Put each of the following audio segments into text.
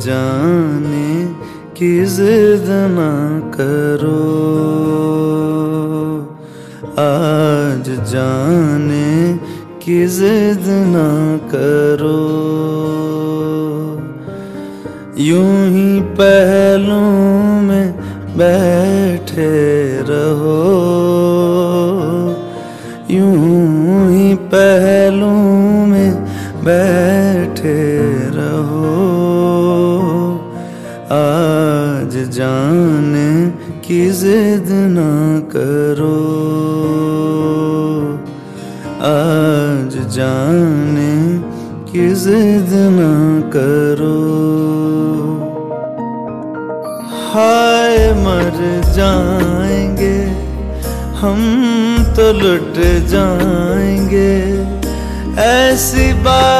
जाने की जिद ना करो। आज जाने की जिद ना करो। यूँ ही पहलू में बैठे रहो। यूँ ही पहलू में बैठे रहो। आज जाने की जिद ना करो। आज जाने की जिद ना करो। हाय, मर जाएँगे, हम तो लुट जाएँगे। ऐसी बातें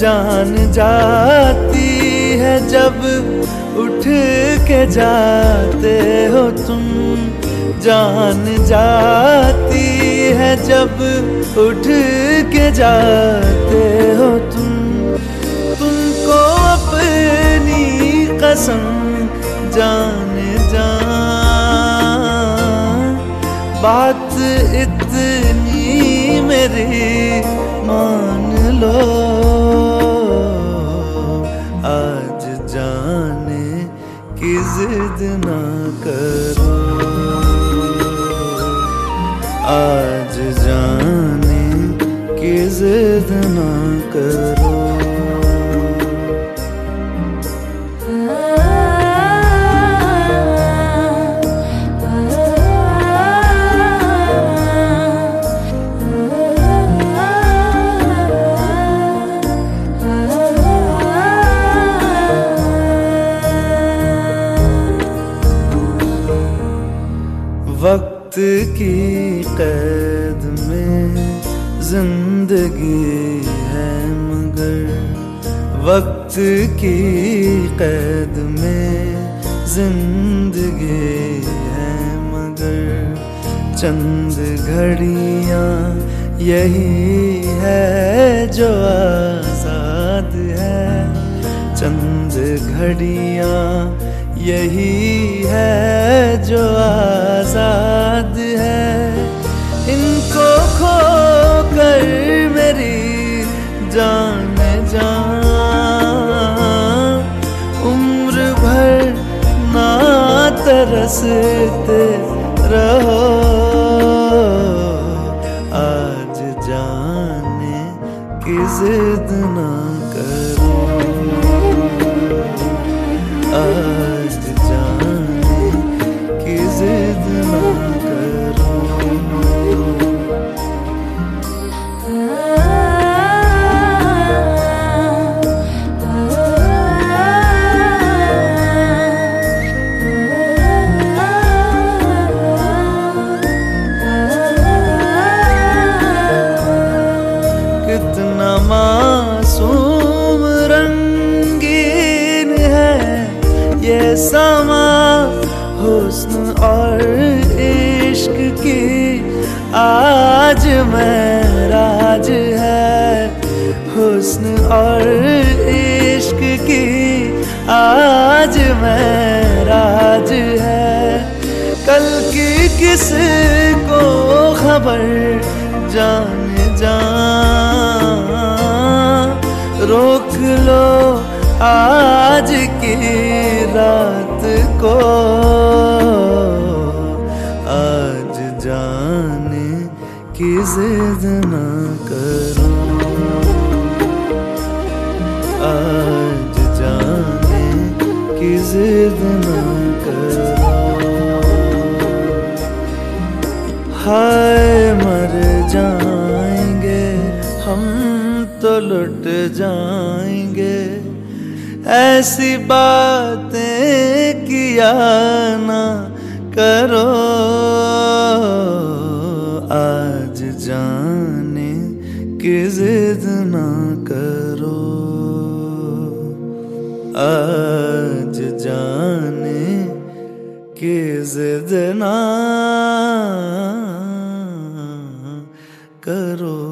जान जाती है जब उठ के जाते हो तुम। जान जाती है जब उठ के जाते हो तुम। तुमको अपनी कसम जान जान बात इतनी मेरी मान लो। आज जाने की जिद ना करो। आज जाने की जिद ना करो। वक्त की कैद में ज़िंदगी है मगर वक्त की कैद में ज़िंदगी है मगर चंद घड़ियाँ यही है जो आज़ाद है। चंद घड़ियाँ यही है जो आज़ाद है। इनको खो कर मेरी जान जान। उम्र भर ना तरसते रहो। आज जाने की जिद ना समा, हुस्न और इश्क की आज मैं राज है। हुस्न और इश्क की आज मैं राज है। कल की किस को खबर जान जा रोक लो आज की रात को। आज जाने की जिद ना करो। आज जाने की जिद ना करो। हाय, मर जाएँगे, हम तो लुट जाएँगे। ऐसी बातें किया ना करो। आज जाने की जिद ना करो। आज जाने की जिद ना करो।